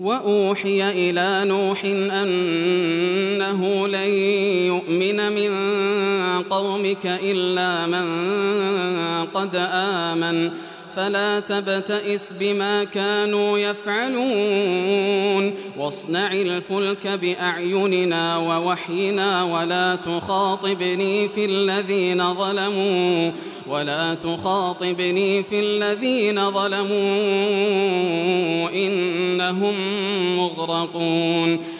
وأوحي إلى نوح أنه لن يؤمن من قومك إلا من قد آمن. فلا تبتئس بما كانوا يفعلون. واصنع الفلك بأعيننا ووحينا ولا تخاطبني في الذين ظلموا ولا تخاطبني في الذين ظلموا إنهم مغرقون.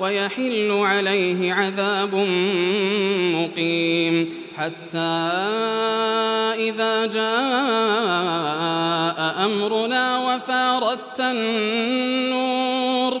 ويحل عليه عذاب مقيم. حتى إذا جاء أمرنا وفاردت النور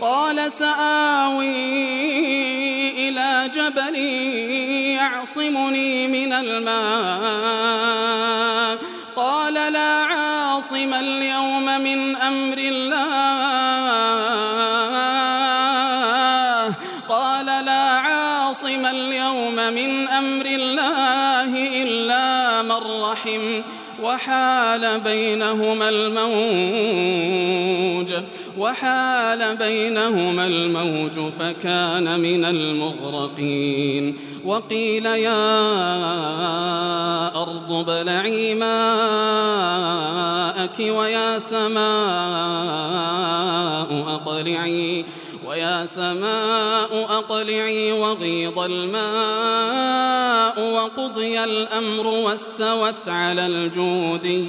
قال سآوي إلى جبل يعصمني من الماء. قال لا عاصم اليوم من أمر الله. قال لا عاصم اليوم من أمر الله إلا من رحم وحال بينهما الموج. وحال بينهما الموج فكان من المغرقين. وقيل يا أرض بلعي ماءك ويا سماء أقلعي ويا سماء أقلعي وغيض الماء وقضي الأمر واستوت على الجودي.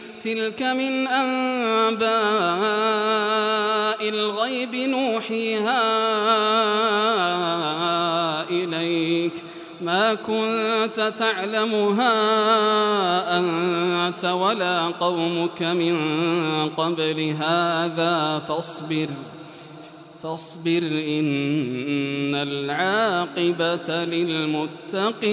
تلك من أنباء الغيب نوحيها إليك. ما كنت تعلمها أنت ولا قومك من قبل هذا فاصبر فاصبر إن العاقبة للمتقين.